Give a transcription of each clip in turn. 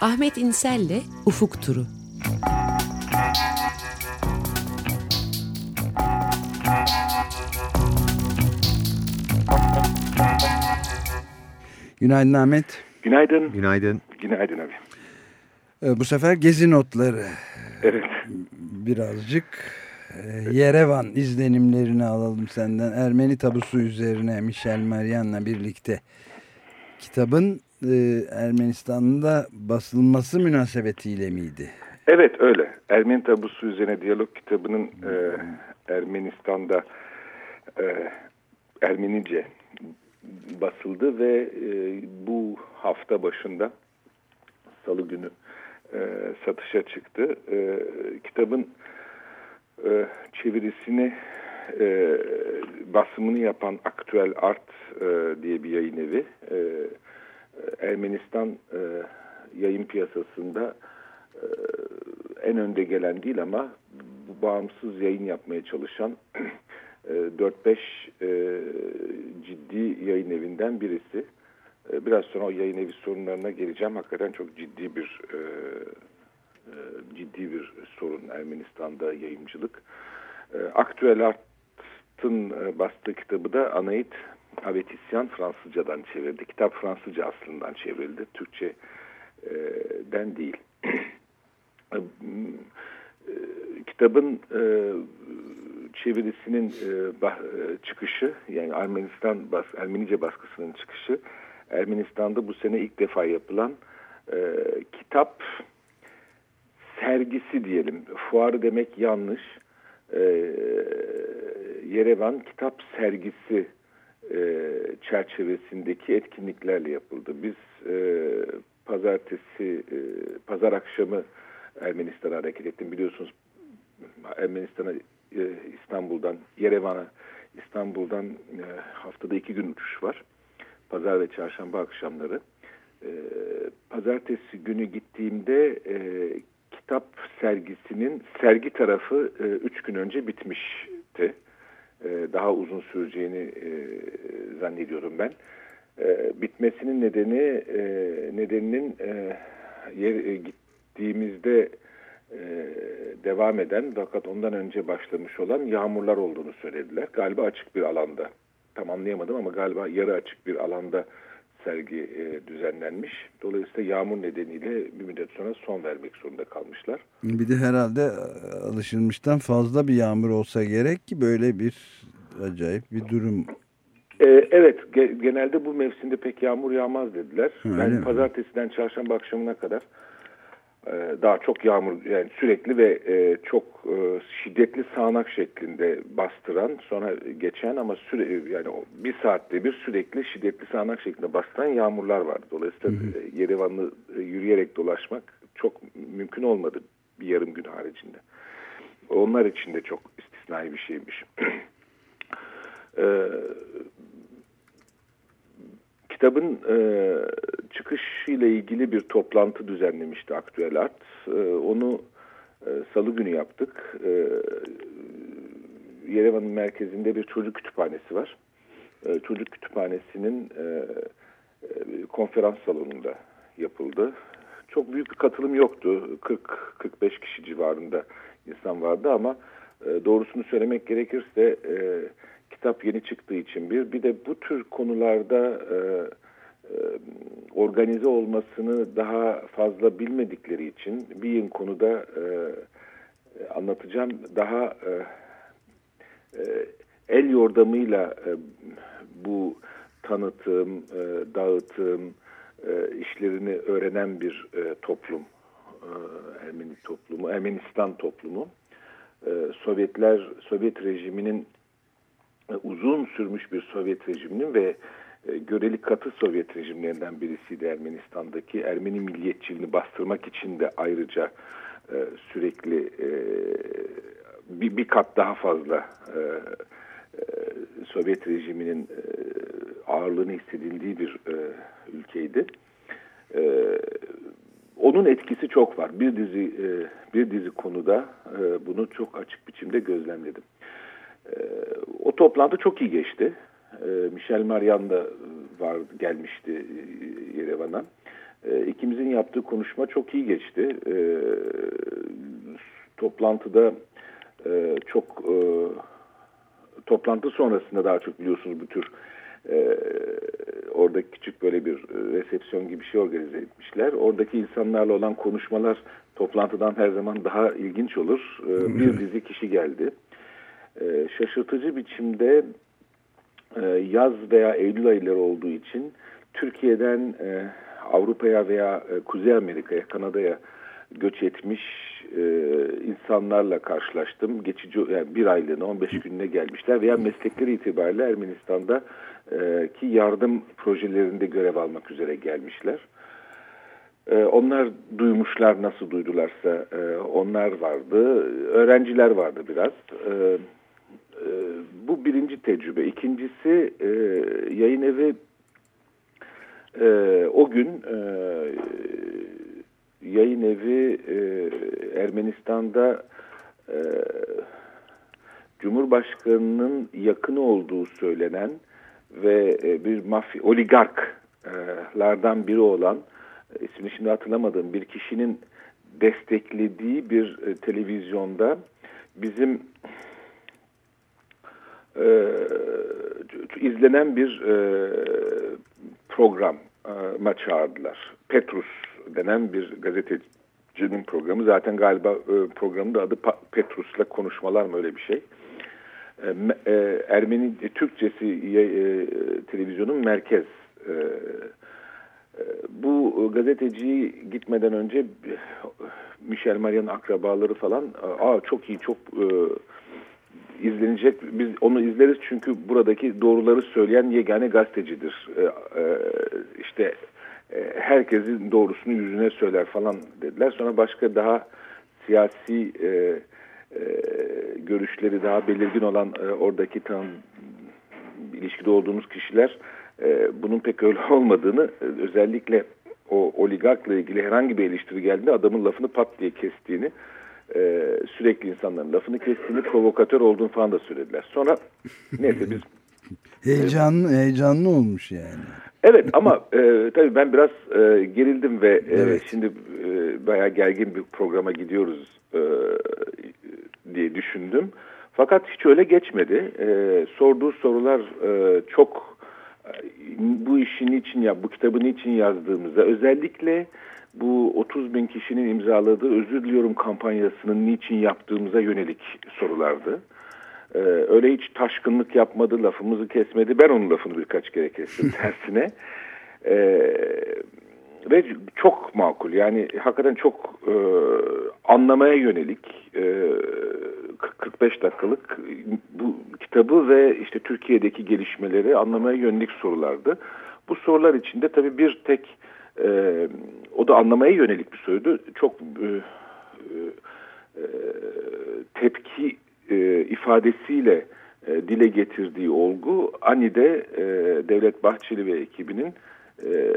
Ahmet İnsel'le Ufuk Turu. Günaydın Ahmet. Günaydın. Günaydın. Günaydın abi. Ee, bu sefer gezi notları. Evet. Birazcık e, Yerevan izlenimlerini alalım senden. Ermeni tabusu üzerine Michel Marian'la birlikte kitabın e, Ermenistan'da basılması münasebetiyle miydi? Evet öyle. Ermeni tabusu üzerine diyalog kitabının e, Ermenistan'da e, Ermenice basıldı ve e, bu hafta başında salı günü e, satışa çıktı. E, kitabın e, çevirisini e, basımını yapan Aktüel Art e, diye bir yayın evi e, Ermenistan e, yayın piyasasında e, en önde gelen değil ama bağımsız yayın yapmaya çalışan 4-5 e, ciddi yayın evinden birisi. E, biraz sonra o yayın evi sorunlarına geleceğim. Hakikaten çok ciddi bir e, ciddi bir sorun Ermenistan'da yayıncılık. Aktüel Art'ın bastığı kitabı da Anait Avetisyan Fransızcadan çevirdi. Kitap Fransızca aslından çevrildi. Türkçe'den değil. Kitabın çevirisinin çıkışı yani Ermenistan Ermenice baskısının çıkışı Ermenistan'da bu sene ilk defa yapılan kitap sergisi diyelim. Fuarı demek yanlış. Yerevan kitap sergisi çerçevesindeki etkinliklerle yapıldı. Biz pazartesi, pazar akşamı Ermenistan'a hareket ettim. Biliyorsunuz Ermenistan'a İstanbul'dan, Yerevan'a İstanbul'dan haftada iki gün uçuş var. Pazar ve çarşamba akşamları. Pazartesi günü gittiğimde kitap sergisinin sergi tarafı üç gün önce bitmişti. Daha uzun süreceğini zannediyorum ben. Bitmesinin nedeni nedeninin yer, gittiğimizde devam eden fakat ondan önce başlamış olan yağmurlar olduğunu söylediler. Galiba açık bir alanda. Tam anlayamadım ama galiba yarı açık bir alanda sergi e, düzenlenmiş. Dolayısıyla yağmur nedeniyle bir müddet sonra son vermek zorunda kalmışlar. Bir de herhalde alışılmıştan fazla bir yağmur olsa gerek ki böyle bir acayip bir durum. Ee, evet ge genelde bu mevsimde pek yağmur yağmaz dediler. Öyle ben mi? pazartesiden çarşamba akşamına kadar e, daha çok yağmur yani sürekli ve e, çok e, şiddetli sağanak şeklinde bastıran sonra geçen ama süre yani bir saatte bir sürekli şiddetli sağanak şeklinde bastıran yağmurlar vardı. Dolayısıyla. Yerevan'ı yürüyerek dolaşmak çok mümkün olmadı bir yarım gün haricinde. Onlar için de çok istisnai bir şeymiş. Ee, kitabın e, çıkışıyla ilgili bir toplantı düzenlemişti Aktüel Art. E, onu e, salı günü yaptık. E, Yerevan'ın merkezinde bir çocuk kütüphanesi var. E, çocuk kütüphanesinin e, e, konferans salonunda yapıldı. Çok büyük bir katılım yoktu. 40-45 kişi civarında insan vardı ama e, doğrusunu söylemek gerekirse e, kitap yeni çıktığı için bir bir de bu tür konularda e, e, organize olmasını daha fazla bilmedikleri için bir konuda e, anlatacağım daha e, e, el yordamıyla e, bu tanıtım, e, dağıtım e, işlerini öğrenen bir e, toplum, e, Ermeni toplumu, Ermenistan toplumu. E, Sovyetler, Sovyet rejiminin uzun sürmüş bir Sovyet rejiminin ve e, göreli katı Sovyet rejimlerinden birisiydi Ermenistan'daki. Ermeni milliyetçiliğini bastırmak için de ayrıca e, sürekli e, bir, bir kat daha fazla e, e, Sovyet rejiminin e, ağırlığını hissedildiği bir e, ülkeydi. E, onun etkisi çok var. Bir dizi e, bir dizi konuda e, bunu çok açık biçimde gözlemledim. E, o toplantı çok iyi geçti. E, Michel Marian da var gelmişti e, Yerevan'a. E, ikimizin yaptığı konuşma çok iyi geçti. E, toplantıda e, çok e, toplantı sonrasında daha çok biliyorsunuz bu tür e, orada küçük böyle bir resepsiyon gibi bir şey organize etmişler. Oradaki insanlarla olan konuşmalar toplantıdan her zaman daha ilginç olur. E, bir dizi kişi geldi. E, şaşırtıcı biçimde e, yaz veya Eylül ayları olduğu için Türkiye'den e, Avrupa'ya veya e, Kuzey Amerika'ya, Kanada'ya göç etmiş insanlarla karşılaştım. Geçici yani bir aylığına 15 gününe gelmişler veya meslekleri itibariyle Ermenistan'da ki yardım projelerinde görev almak üzere gelmişler. Onlar duymuşlar nasıl duydularsa onlar vardı. Öğrenciler vardı biraz. E, e, bu birinci tecrübe. İkincisi e, yayın evi e, o gün e, yayın evi e, Ermenistan'da e, Cumhurbaşkanı'nın yakını olduğu söylenen ve e, bir mafya oligarklardan biri olan e, ismini şimdi hatırlamadığım bir kişinin desteklediği bir e, televizyonda bizim e, izlenen bir e, programa çağırdılar. Petrus denen bir gazetecinin programı. Zaten galiba e, programın da adı Petrus'la konuşmalar mı öyle bir şey. E, e, Ermeni e, Türkçesi e, e, televizyonun merkez. E, e, bu gazeteci gitmeden önce Michel Maria'nın akrabaları falan aa çok iyi çok e, izlenecek. Biz onu izleriz çünkü buradaki doğruları söyleyen yegane gazetecidir. E, e, işte e, herkesin doğrusunu yüzüne söyler falan dediler. Sonra başka daha siyasi e, e, görüşleri daha belirgin olan oradaki tam ilişkide olduğumuz kişiler bunun pek öyle olmadığını özellikle o oligarkla ilgili herhangi bir eleştiri geldiğinde adamın lafını pat diye kestiğini e, sürekli insanların lafını kestiğini provokatör olduğunu falan da söylediler. Sonra neyse biz heyecanlı heyecanlı olmuş yani. Evet ama e, tabii ben biraz e, gerildim ve e, evet. şimdi e, bayağı gergin bir programa gidiyoruz e, diye düşündüm. Fakat hiç öyle geçmedi. E, sorduğu sorular e, çok e, bu işin için ya bu kitabın için yazdığımızda özellikle bu 30 bin kişinin imzaladığı özür diliyorum kampanyasının niçin yaptığımıza yönelik sorulardı. Ee, öyle hiç taşkınlık yapmadı, lafımızı kesmedi. Ben onun lafını birkaç kere kestim tersine. Ee, ve çok makul yani hakikaten çok e, anlamaya yönelik e, 45 dakikalık bu kitabı ve işte Türkiye'deki gelişmeleri anlamaya yönelik sorulardı. Bu sorular içinde tabii bir tek e, o da anlamaya yönelik bir soruydu. Çok e, e, tepki e, ifadesiyle e, dile getirdiği olgu Ani'de e, Devlet Bahçeli ve ekibinin e,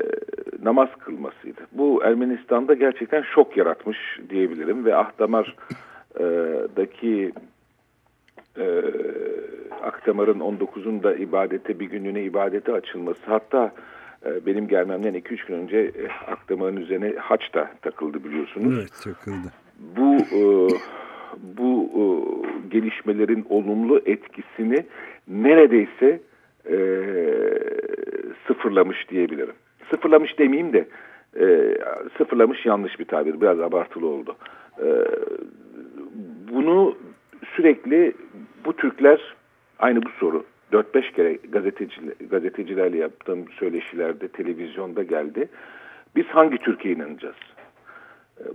namaz kılmasıydı. Bu Ermenistan'da gerçekten şok yaratmış diyebilirim ve Ahdamar'daki e, Akdamar'ın 19'unda ibadete bir günlüğüne ibadete açılması hatta e, benim gelmemden 2-3 gün önce e, Akdamar'ın üzerine haç da takıldı biliyorsunuz. Evet takıldı. Bu e, bu e, gelişmelerin olumlu etkisini neredeyse sıfırlamış diyebilirim. Sıfırlamış demeyeyim de sıfırlamış yanlış bir tabir. Biraz abartılı oldu. Bunu sürekli bu Türkler aynı bu soru 4-5 kere gazeteciler, gazetecilerle yaptığım söyleşilerde televizyonda geldi. Biz hangi Türkiye'ye inanacağız?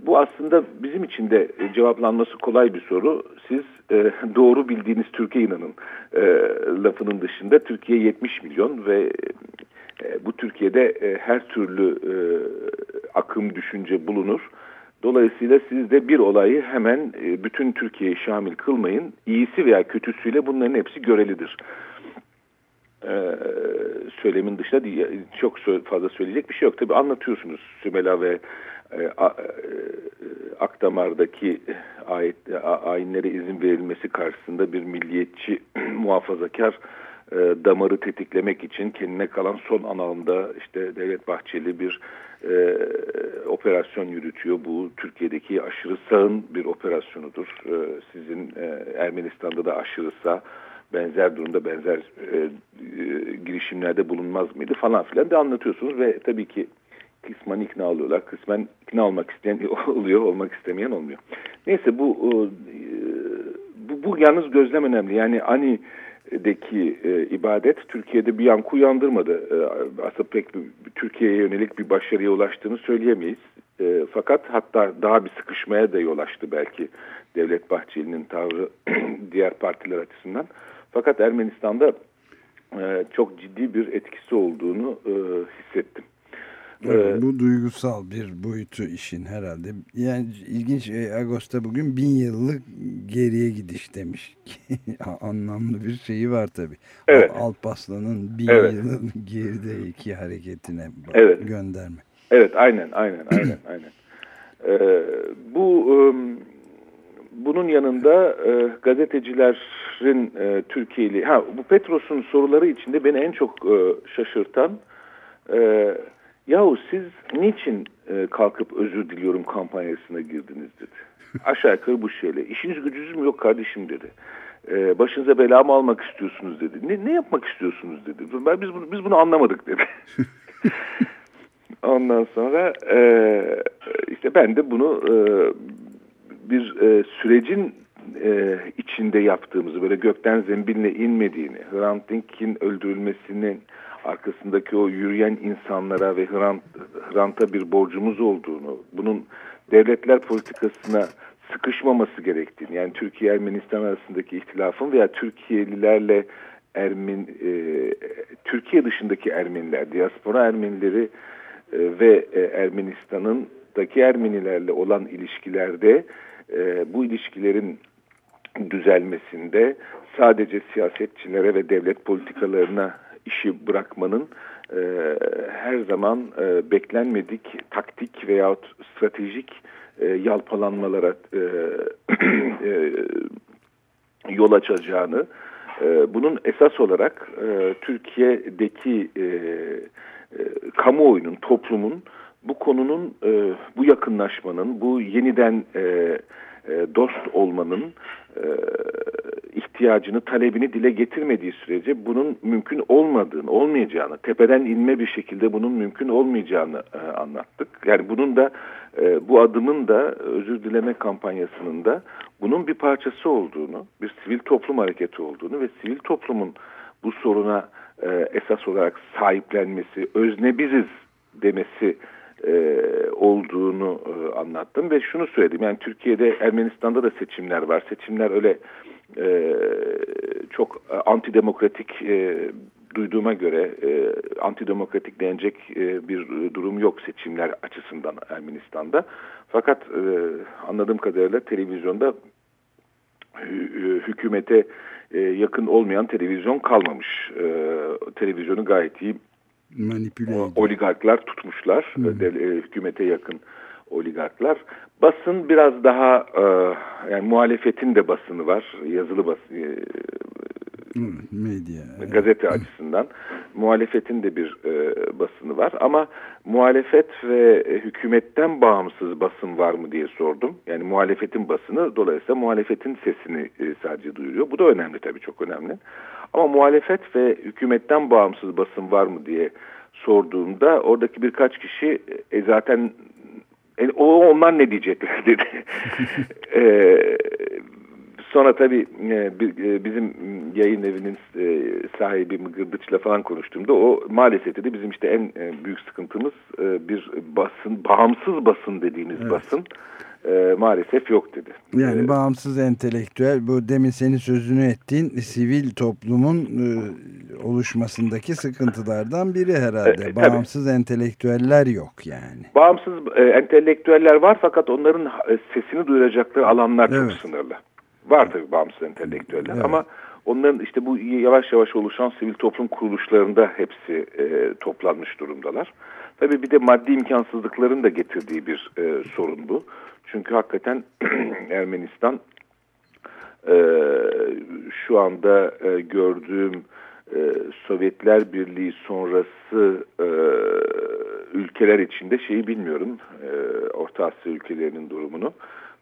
Bu aslında bizim için de cevaplanması kolay bir soru. Siz e, doğru bildiğiniz Türkiye inanın e, lafının dışında Türkiye 70 milyon ve e, bu Türkiye'de e, her türlü e, akım düşünce bulunur. Dolayısıyla siz de bir olayı hemen e, bütün Türkiye'yi şamil kılmayın. İyisi veya kötüsüyle bunların hepsi görelidir. Ee, söylemin dışında çok fazla söyleyecek bir şey yok. Tabi anlatıyorsunuz Sümela ve e, e, Akdamar'daki ayet, ayinlere izin verilmesi karşısında bir milliyetçi muhafazakar e, damarı tetiklemek için kendine kalan son analında işte Devlet Bahçeli bir e, operasyon yürütüyor. Bu Türkiye'deki aşırı sağın bir operasyonudur. E, sizin e, Ermenistan'da da aşırı sağ benzer durumda benzer e, e, girişimlerde bulunmaz mıydı falan filan da anlatıyorsunuz ve tabii ki kısmen ikna oluyorlar. Kısmen ikna olmak isteyen oluyor, olmak istemeyen olmuyor. Neyse bu e, bu, bu yalnız gözlem önemli. Yani ani deki e, ibadet Türkiye'de bir yankı uyandırmadı. E, aslında pek Türkiye'ye yönelik bir başarıya ulaştığını söyleyemeyiz. E, fakat hatta daha bir sıkışmaya da yol açtı belki Devlet Bahçeli'nin tavrı diğer partiler açısından. Fakat Ermenistan'da e, çok ciddi bir etkisi olduğunu e, hissettim. Evet, bu duygusal bir boyutu işin herhalde. Yani ilginç e, Ağustos'ta bugün bin yıllık geriye gidiş demiş. Anlamlı bir şeyi var tabii. Evet. Alpaslan'ın bin evet. yılın geride iki hareketine evet. gönderme. Evet aynen aynen aynen aynen. Ee, bu um, bunun yanında e, gazetecilerin e, Türkiye'li ha bu Petros'un soruları içinde beni en çok e, şaşırtan e, yahu siz niçin e, kalkıp özür diliyorum kampanyasına girdiniz dedi. Aşağı yukarı bu şeyle. İşiniz gücünüz mü yok kardeşim dedi. E, başınıza bela mı almak istiyorsunuz dedi. Ne, ne yapmak istiyorsunuz dedi. Ben, biz, bunu, biz bunu anlamadık dedi. Ondan sonra e, işte ben de bunu e, bir e, sürecin e, içinde yaptığımızı böyle gökten zembinle inmediğini, Hrant Dink'in öldürülmesinin arkasındaki o yürüyen insanlara ve Hrant, Hrant'a bir borcumuz olduğunu, bunun devletler politikasına sıkışmaması gerektiğini, yani Türkiye-Ermenistan arasındaki ihtilafın veya Türkiye'lilerle Ermen, e, Türkiye dışındaki Ermeniler, diaspora Ermenileri e, ve e, Ermenistan'ın Ermenilerle olan ilişkilerde e, bu ilişkilerin düzelmesinde sadece siyasetçilere ve devlet politikalarına işi bırakmanın e, her zaman e, beklenmedik taktik veyahut stratejik e, yalpalanmalara e, e, yol açacağını, e, bunun esas olarak e, Türkiye'deki e, e, kamuoyunun, toplumun bu konunun, e, bu yakınlaşmanın, bu yeniden e, e, dost olmanın e, ihtiyacını, talebini dile getirmediği sürece bunun mümkün olmadığını, olmayacağını, tepeden inme bir şekilde bunun mümkün olmayacağını e, anlattık. Yani bunun da bu adımın da özür dileme kampanyasının da bunun bir parçası olduğunu, bir sivil toplum hareketi olduğunu ve sivil toplumun bu soruna esas olarak sahiplenmesi, özne biziz demesi e, olduğunu e, anlattım ve şunu söyledim. Yani Türkiye'de Ermenistan'da da seçimler var. Seçimler öyle e, çok antidemokratik e, duyduğuma göre e, antidemokratik denecek e, bir durum yok seçimler açısından Ermenistan'da. Fakat e, anladığım kadarıyla televizyonda hükümete e, yakın olmayan televizyon kalmamış. E, televizyonu gayet iyi manipüle ediyor. Oligarklar tutmuşlar. Hmm. Hükümete yakın oligarklar. Basın biraz daha e, yani muhalefetin de basını var. Yazılı basın e, medya gazete açısından muhalefetin de bir e, basını var ama muhalefet ve e, hükümetten bağımsız basın var mı diye sordum. Yani muhalefetin basını dolayısıyla muhalefetin sesini e, sadece duyuruyor. Bu da önemli tabii çok önemli. Ama muhalefet ve hükümetten bağımsız basın var mı diye sorduğumda oradaki birkaç kişi e, zaten e, o onlar ne diyecekler dedi. e, sonra tabii e, e, bizim yayın evinin e, sahibi Mıgırdıç'la falan konuştuğumda o maalesef dedi bizim işte en büyük sıkıntımız bir basın, bağımsız basın dediğimiz evet. basın maalesef yok dedi. Yani ee, bağımsız entelektüel bu demin senin sözünü ettiğin sivil toplumun oluşmasındaki sıkıntılardan biri herhalde. E, bağımsız tabii. entelektüeller yok yani. Bağımsız e, entelektüeller var fakat onların sesini duyuracakları alanlar evet. çok sınırlı. Var tabii bağımsız entelektüeller evet. ama onların işte bu yavaş yavaş oluşan sivil toplum kuruluşlarında hepsi e, toplanmış durumdalar. Tabii bir de maddi imkansızlıkların da getirdiği bir e, sorun bu. Çünkü hakikaten Ermenistan e, şu anda e, gördüğüm e, Sovyetler Birliği sonrası e, ülkeler içinde şeyi bilmiyorum. E, Orta Asya ülkelerinin durumunu.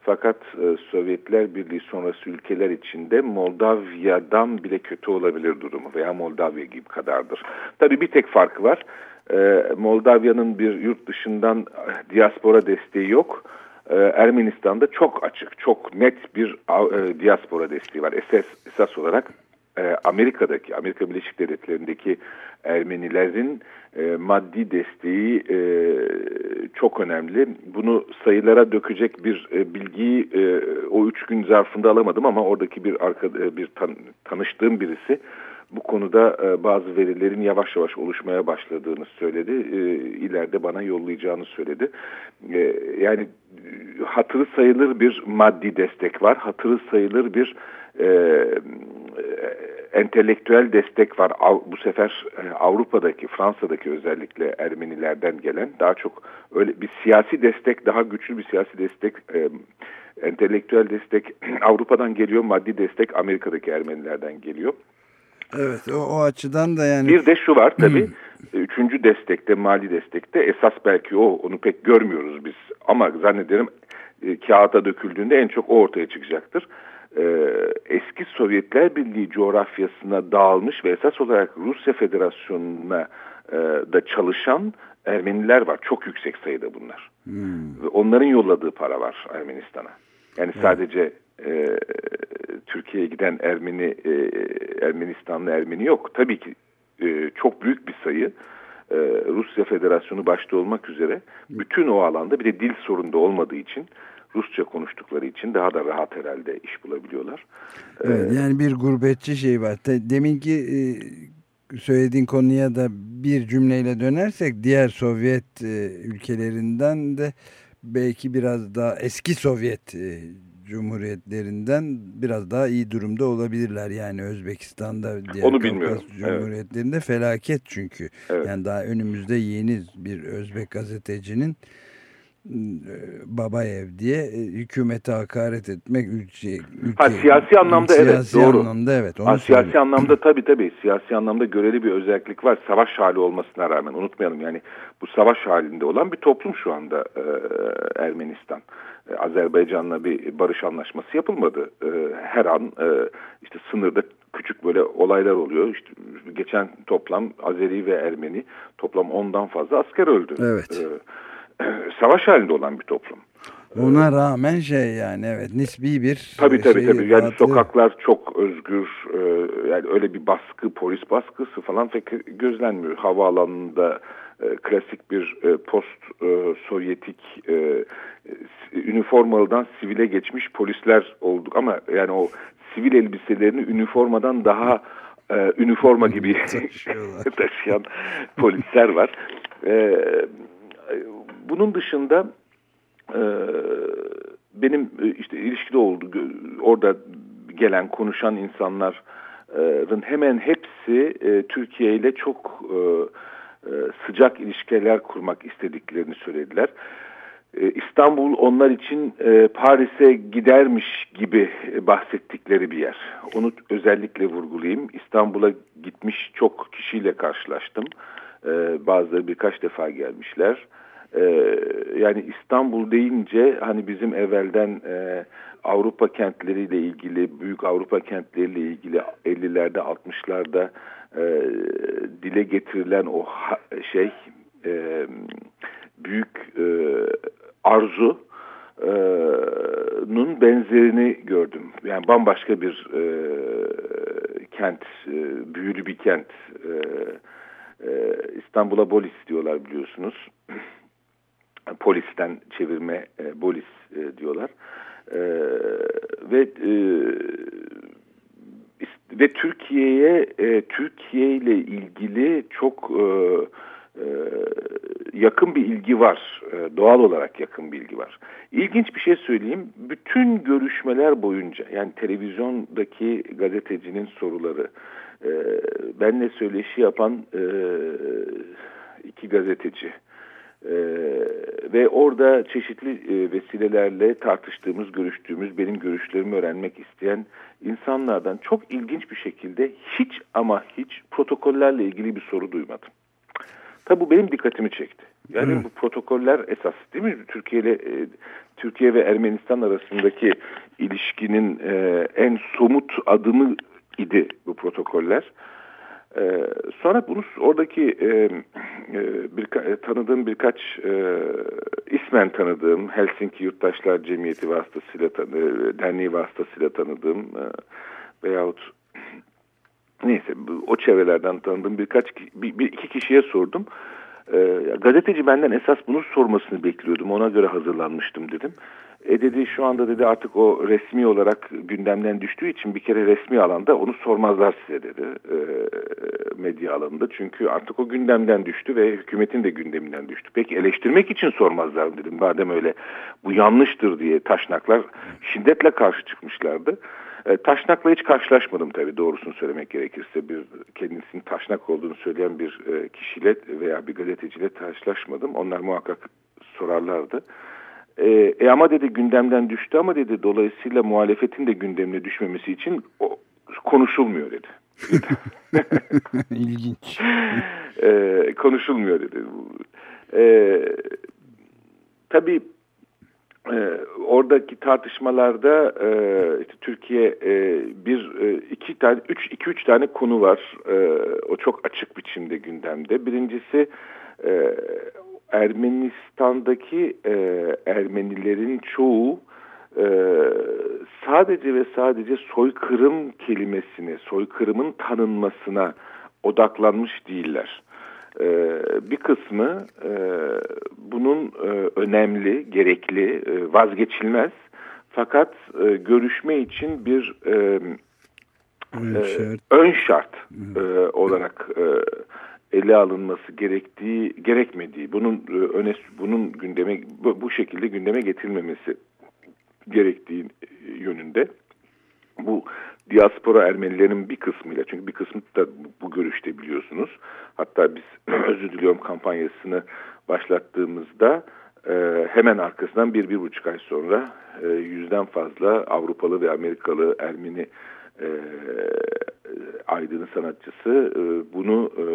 Fakat e, Sovyetler Birliği sonrası ülkeler içinde Moldavya'dan bile kötü olabilir durumu veya Moldavya gibi kadardır. Tabii bir tek farkı var. E, Moldavya'nın bir yurt dışından e, diaspora desteği yok. E, Ermenistan'da çok açık, çok net bir e, diaspora desteği var. Esas, esas olarak e, Amerika'daki, Amerika Birleşik Devletleri'ndeki Ermenilerin e, maddi desteği e, çok önemli. Bunu sayılara dökecek bir e, bilgiyi o üç gün zarfında alamadım ama oradaki bir arka, bir tan, tanıştığım birisi bu konuda bazı verilerin yavaş yavaş oluşmaya başladığını söyledi. E, ileride bana yollayacağını söyledi. Yani hatırı sayılır bir maddi destek var. Hatırı sayılır bir e, entelektüel destek var. Bu sefer e, Avrupa'daki, Fransa'daki özellikle Ermenilerden gelen daha çok öyle bir siyasi destek, daha güçlü bir siyasi destek, e, entelektüel destek Avrupa'dan geliyor, maddi destek Amerika'daki Ermenilerden geliyor. Evet o, o açıdan da yani. Bir de şu var tabii. Üçüncü destekte, mali destekte esas belki o, onu pek görmüyoruz biz. Ama zannederim e, kağıta döküldüğünde en çok o ortaya çıkacaktır e, eski Sovyetler Birliği coğrafyasına dağılmış ve esas olarak Rusya Federasyonu'na e, da çalışan Ermeniler var. Çok yüksek sayıda bunlar. Hmm. Ve onların yolladığı para var Ermenistan'a. Yani evet. sadece e, Türkiye'ye giden Ermeni e, Ermenistanlı Ermeni yok. Tabii ki e, çok büyük bir sayı. E, Rusya Federasyonu başta olmak üzere bütün o alanda bir de dil sorunu olmadığı için Rusça konuştukları için daha da rahat herhalde iş bulabiliyorlar. Evet, ee, yani bir gurbetçi şey var. Deminki e, söylediğin konuya da bir cümleyle dönersek diğer Sovyet e, ülkelerinden de belki biraz daha eski Sovyet e, cumhuriyetlerinden biraz daha iyi durumda olabilirler. Yani Özbekistan'da diğer Onu bilmiyorum. Cumhuriyetlerinde evet. felaket çünkü. Evet. Yani daha önümüzde yeni bir Özbek gazetecinin Babayev diye e, hükümete hakaret etmek ülke, ülke ha, siyasi anlamda siyasi evet doğru. anlamda evet. Onu ha, siyasi anlamda tabi tabi siyasi anlamda göreli bir özellik var. Savaş hali olmasına rağmen unutmayalım yani bu savaş halinde olan bir toplum şu anda e, Ermenistan. E, Azerbaycan'la bir barış anlaşması yapılmadı. E, her an e, işte sınırda küçük böyle olaylar oluyor. İşte geçen toplam Azeri ve Ermeni toplam ondan fazla asker öldü. Evet. E, savaş halinde olan bir toplum. Ona rağmen şey yani evet nisbi bir tabii tabii şey, tabii yani sokaklar çok özgür e, yani öyle bir baskı polis baskısı falan pek gözlenmiyor havaalanında e, klasik bir e, post e, sovyetik e, üniformalıdan sivile geçmiş polisler olduk ama yani o sivil elbiselerini üniformadan daha e, üniforma gibi taşıyan polisler var. E, bunun dışında e, benim e, işte ilişkide oldu orada gelen konuşan insanların hemen hepsi e, Türkiye ile çok e, e, sıcak ilişkiler kurmak istediklerini söylediler. E, İstanbul onlar için Paris'e gidermiş gibi bahsettikleri bir yer. Onu özellikle vurgulayayım. İstanbul'a gitmiş çok kişiyle karşılaştım. E, bazıları birkaç defa gelmişler. Ee, yani İstanbul deyince hani bizim evvelden e, Avrupa kentleriyle ilgili, büyük Avrupa kentleriyle ilgili 50'lerde 60'larda e, dile getirilen o şey e, büyük e, arzu nun benzerini gördüm. Yani bambaşka bir e, kent, e, büyülü bir kent. E, e, İstanbul'a Bolis diyorlar biliyorsunuz polisten çevirme e, bolis e, diyorlar. E, ve e, ve Türkiye'ye e, Türkiye ile ilgili çok e, yakın bir ilgi var. Doğal olarak yakın bir ilgi var. İlginç bir şey söyleyeyim. Bütün görüşmeler boyunca yani televizyondaki gazetecinin soruları e, benle söyleşi yapan e, iki gazeteci ee, ve orada çeşitli e, vesilelerle tartıştığımız, görüştüğümüz, benim görüşlerimi öğrenmek isteyen insanlardan çok ilginç bir şekilde hiç ama hiç protokollerle ilgili bir soru duymadım. Tabi bu benim dikkatimi çekti. Yani Hı. bu protokoller esas değil mi? Türkiye ile e, Türkiye ve Ermenistan arasındaki ilişkinin e, en somut adımı idi bu protokoller. Ee, sonra bunu oradaki e, e, bir, e, tanıdığım birkaç e, ismen tanıdığım Helsinki Yurttaşlar Cemiyeti vasıtasıyla tanı, e, derneği vasıtasıyla tanıdığım e, veyahut neyse o çevrelerden tanıdığım birkaç bir, bir iki kişiye sordum. E, gazeteci benden esas bunu sormasını bekliyordum. Ona göre hazırlanmıştım dedim. E dedi şu anda dedi artık o resmi olarak gündemden düştüğü için bir kere resmi alanda onu sormazlar size dedi e, medya alanında. Çünkü artık o gündemden düştü ve hükümetin de gündeminden düştü. Peki eleştirmek için sormazlar dedim. Madem öyle bu yanlıştır diye taşnaklar şiddetle karşı çıkmışlardı. E, taşnakla hiç karşılaşmadım tabii doğrusunu söylemek gerekirse. Bir kendisinin taşnak olduğunu söyleyen bir e, kişiyle veya bir gazeteciyle karşılaşmadım. Onlar muhakkak sorarlardı. E, e ama dedi gündemden düştü ama dedi dolayısıyla muhalefetin de gündemine düşmemesi için o, konuşulmuyor dedi. İlginç. e, konuşulmuyor dedi. E, tabii e, oradaki tartışmalarda e, işte Türkiye e, bir e, iki tane üç iki üç tane konu var. E, o çok açık biçimde gündemde. Birincisi e, Ermenistan'daki e, Ermenilerin çoğu e, sadece ve sadece soykırım kelimesini, soykırımın tanınmasına odaklanmış değiller. E, bir kısmı e, bunun e, önemli, gerekli, e, vazgeçilmez. Fakat e, görüşme için bir e, ön şart, e, ön şart e, olarak e, ele alınması gerektiği gerekmediği bunun e, öne bunun gündeme bu, şekilde gündeme getirilmemesi gerektiği yönünde. Bu diaspora Ermenilerin bir kısmıyla çünkü bir kısmı da bu görüşte biliyorsunuz. Hatta biz özür diliyorum kampanyasını başlattığımızda e, hemen arkasından bir bir buçuk ay sonra e, yüzden fazla Avrupalı ve Amerikalı Ermeni e, aydın sanatçısı e, bunu e,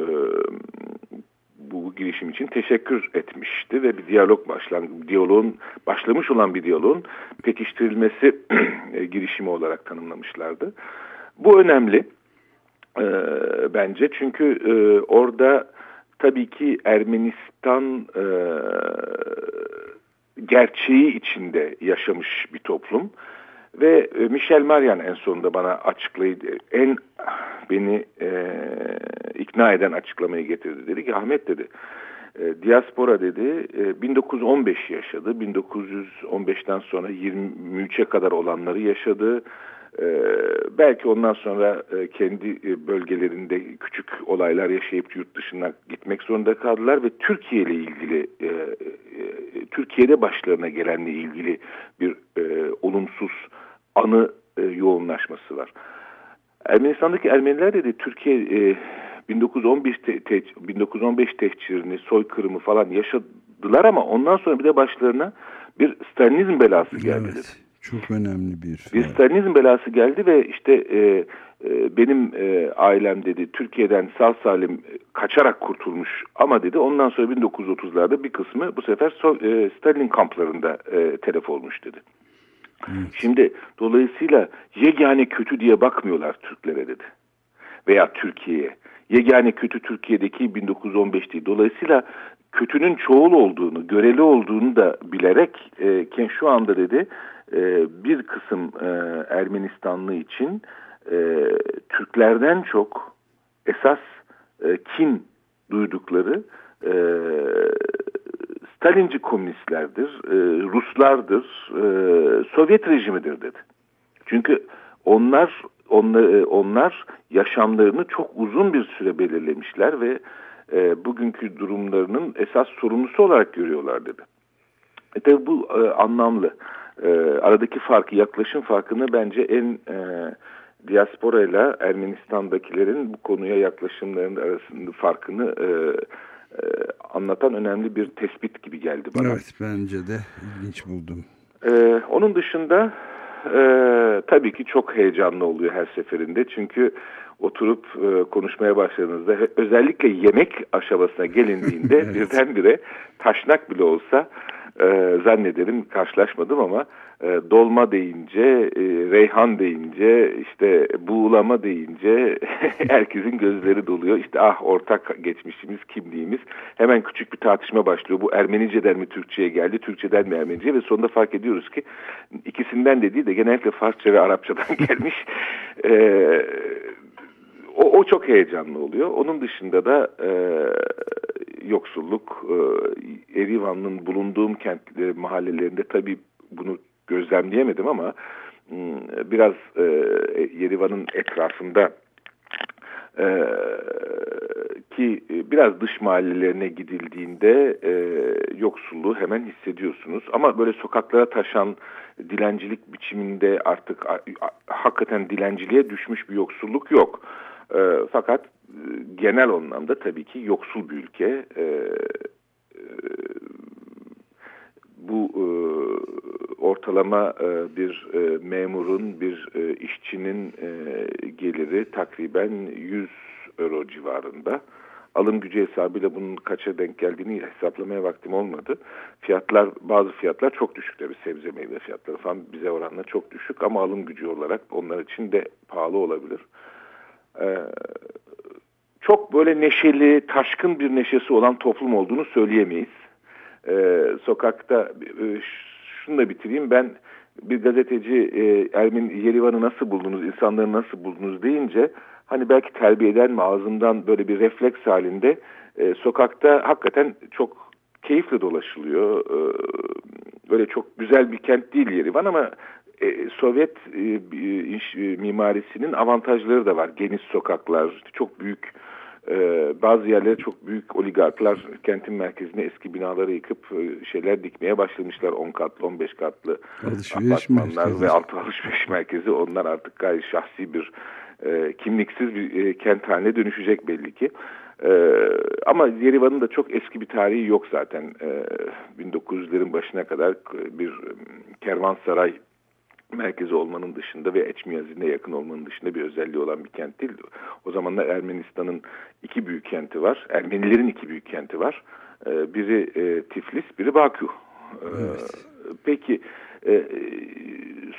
bu girişim için teşekkür etmişti ve bir diyalog başlan diyaloğun başlamış olan bir diyaloğun pekiştirilmesi e, girişimi olarak tanımlamışlardı. Bu önemli e, bence çünkü e, orada tabii ki Ermenistan e, gerçeği içinde yaşamış bir toplum ve e, Michel Marian en sonunda bana açıklaydı. En beni e, ikna eden açıklamayı getirdi. Dedi ki Ahmet dedi e, diaspora dedi e, 1915 yaşadı. 1915'ten sonra 23'e kadar olanları yaşadı. E, belki ondan sonra e, kendi e, bölgelerinde küçük olaylar yaşayıp yurt dışına gitmek zorunda kaldılar ve Türkiye ile ilgili e, e, Türkiye'de başlarına gelenle ilgili bir e, olumsuz anı e, yoğunlaşması var. Ermenistan'daki Ermeniler dedi Türkiye e, 1915 te, te, 1915 tehcirini, soykırımı falan yaşadılar ama ondan sonra bir de başlarına bir Stalinizm belası geldi evet, dedi. Çok önemli bir. Bir Stalinizm belası geldi ve işte e, e, benim e, ailem dedi Türkiye'den sağ salim kaçarak kurtulmuş ama dedi ondan sonra 1930'larda bir kısmı bu sefer so, e, Stalin kamplarında e, telef olmuş dedi. Şimdi dolayısıyla yegane kötü diye bakmıyorlar Türklere dedi. Veya Türkiye'ye. Yegane kötü Türkiye'deki 1915 değil. Dolayısıyla kötünün çoğul olduğunu, göreli olduğunu da bilerek e, şu anda dedi e, bir kısım e, Ermenistanlı için e, Türklerden çok esas e, kin duydukları e, Stalinci komünistlerdir, e, Ruslardır, e, Sovyet rejimidir dedi. Çünkü onlar onlar, e, onlar yaşamlarını çok uzun bir süre belirlemişler ve e, bugünkü durumlarının esas sorumlusu olarak görüyorlar dedi. E tabi bu e, anlamlı. E, aradaki farkı, yaklaşım farkını bence en e, diaspora ile Ermenistan'dakilerin bu konuya yaklaşımlarının arasında farkını e, e, anlatan önemli bir tespit gibi geldi bana. Evet bence de ilginç buldum. E, onun dışında e, tabii ki çok heyecanlı oluyor her seferinde çünkü oturup e, konuşmaya başladığınızda özellikle yemek aşamasına gelindiğinde evet. birdenbire taşnak bile olsa e, zannederim karşılaşmadım ama e, dolma deyince, e, reyhan deyince, işte buğulama deyince herkesin gözleri doluyor. İşte ah ortak geçmişimiz, kimliğimiz. Hemen küçük bir tartışma başlıyor. Bu Ermeniceden mi Türkçe'ye geldi, Türkçeden mi Ermenice ve sonunda fark ediyoruz ki ikisinden de değil de genellikle Farsça ve Arapçadan gelmiş. E, o, o çok heyecanlı oluyor. Onun dışında da e, yoksulluk, e, Erivan'ın bulunduğum kent e, mahallelerinde tabii bunu gözlemleyemedim ama hmm, biraz e, Yerivan'ın etrafında e, ki biraz dış mahallelerine gidildiğinde e, yoksulluğu hemen hissediyorsunuz. Ama böyle sokaklara taşan dilencilik biçiminde artık hakikaten dilenciliğe düşmüş bir yoksulluk yok. E, fakat genel anlamda tabii ki yoksul bir ülke. E, e, bu e, ortalama e, bir e, memurun, bir e, işçinin e, geliri takriben 100 euro civarında. Alım gücü hesabıyla bunun kaça denk geldiğini hesaplamaya vaktim olmadı. Fiyatlar, bazı fiyatlar çok düşük tabii sebze meyve fiyatları falan bize oranla çok düşük ama alım gücü olarak onlar için de pahalı olabilir. Ee, çok böyle neşeli, taşkın bir neşesi olan toplum olduğunu söyleyemeyiz. Ee, sokakta e, şunu da bitireyim. Ben bir gazeteci e, Ermin Yerivan'ı nasıl buldunuz, insanları nasıl buldunuz deyince hani belki terbiyeden mi ağzımdan böyle bir refleks halinde e, sokakta hakikaten çok keyifle dolaşılıyor. E, böyle çok güzel bir kent değil Yerivan ama e, Sovyet e, iş, e, mimarisinin avantajları da var. Geniş sokaklar, çok büyük bazı yerlere çok büyük oligarklar kentin merkezine eski binaları yıkıp e, şeyler dikmeye başlamışlar. 10 katlı, 15 katlı alışveriş apartmanlar merkezi. ve altı alışveriş merkezi. Onlar artık gayet şahsi bir e, kimliksiz bir e, kent haline dönüşecek belli ki. Ama Yerivan'ın da çok eski bir tarihi yok zaten. E, 1900'lerin başına kadar bir kervansaray merkezi olmanın dışında ve Eçmiyazin'e yakın olmanın dışında bir özelliği olan bir kent değil. O zamanlar Ermenistan'ın iki büyük kenti var. Ermenilerin iki büyük kenti var. Ee, biri e, Tiflis, biri Bakü. Ee, evet. Peki e,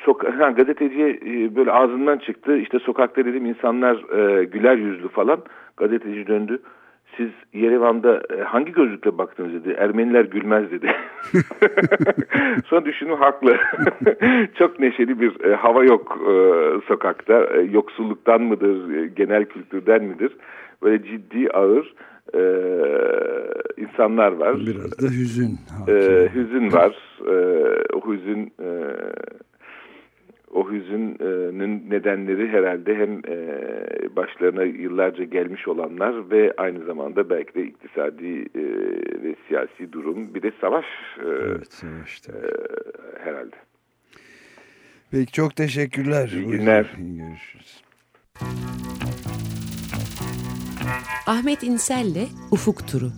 soka ha, gazeteciye e, böyle ağzından çıktı. İşte sokakta dedim insanlar güler yüzlü falan. Gazeteci döndü siz Yerevan'da e, hangi gözlükle baktınız dedi. Ermeniler gülmez dedi. Sonra düşündüm haklı. Çok neşeli bir e, hava yok e, sokakta. Yoksulluktan mıdır, genel kültürden midir? Böyle ciddi, ağır e, insanlar var. Biraz da hüzün. E, hüzün var. E, hüzün... E, o hüzünün nedenleri herhalde hem e, başlarına yıllarca gelmiş olanlar ve aynı zamanda belki de iktisadi e, ve siyasi durum bir de savaş, e, evet, savaş herhalde. Peki çok teşekkürler. İyi günler. Görüşürüz. Ahmet İnsel'le Ufuk Turu.